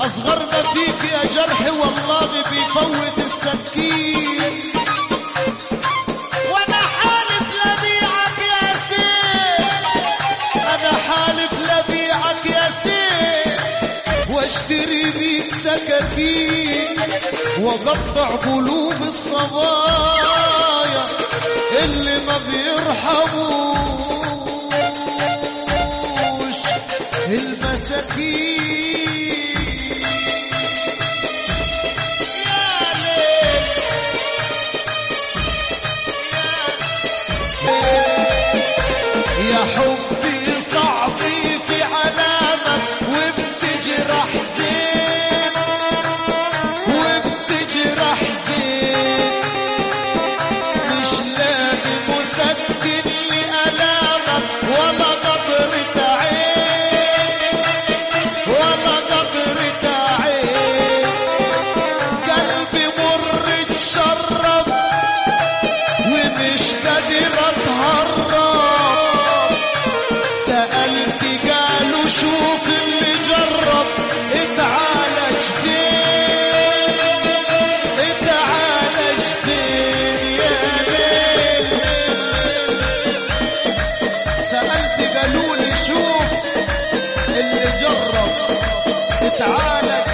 أصغرنا فيك يا جرح والله بيفوت السكين. وأنا حالف لبيعك يا سيف. أنا حالف لبيعك يا سيف. واشتري بيك سكاكين وقطع قلوب الصبايا اللي ما بيرحموش. المساكين. terra جرب. تعالى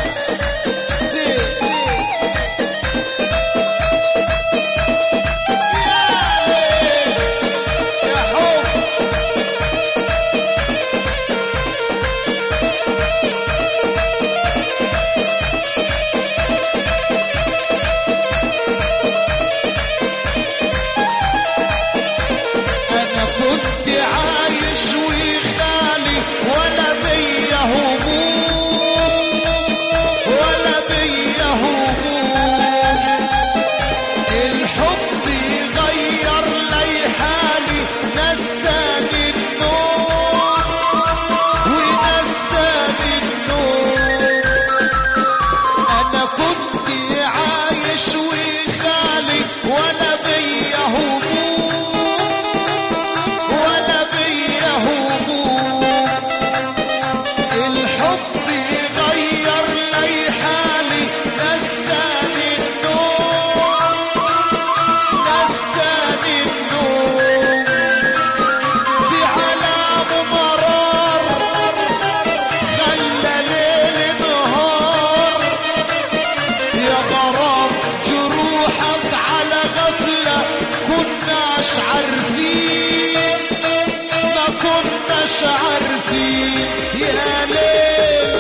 مش عارفين يا ليل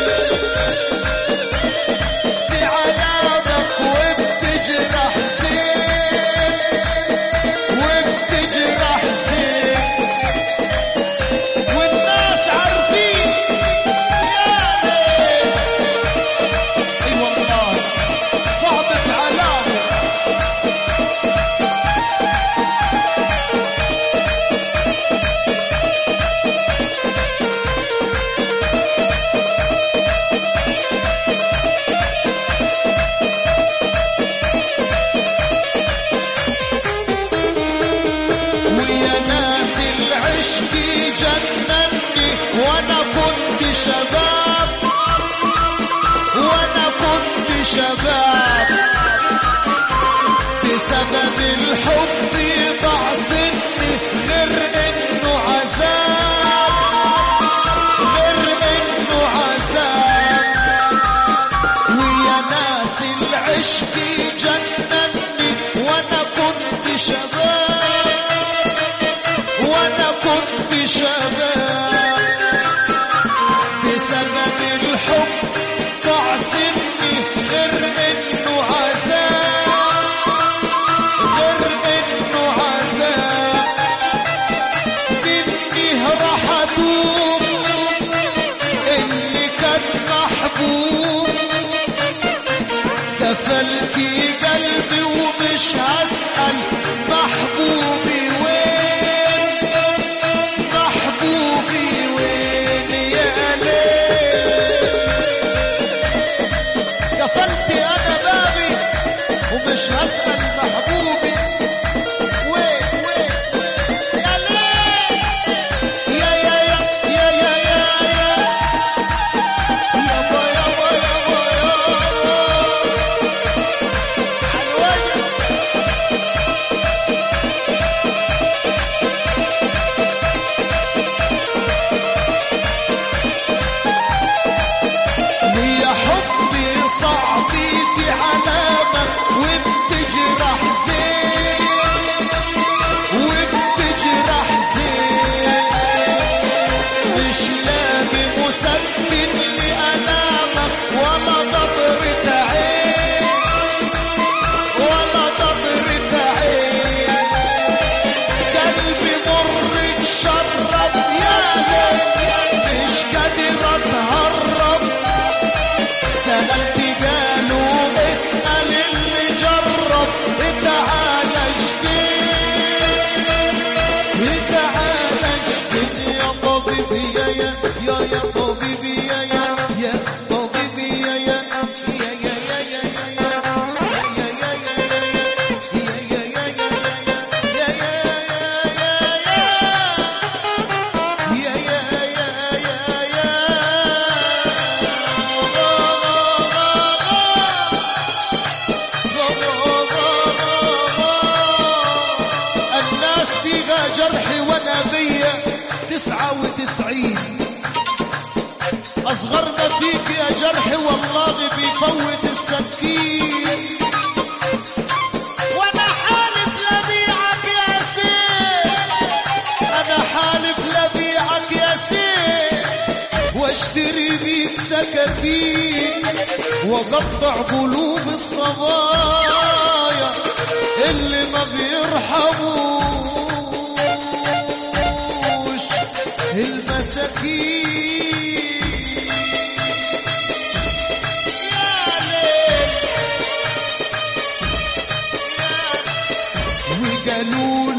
شباب وأنا كنت شباب. بسبب الحب يضع سني غير إنه عذاب غير إنه عذاب. ويا ناس العشق جنني وأنا كنت شباب وأنا كنت شباب. مش هسأل قلت قالوا اسأل اللي جرب اتعالج فين اتعالج يا طبيبي يا يا يا يا طبيبي ما فيك يا جرحي والله بيفوت السكين. وأنا حالف لبيعك يا سيف. أنا حالف لبيعك يا سيف. واشتري بيك سكاكين وقطع قلوب الصبايا اللي ما بيرحموش. no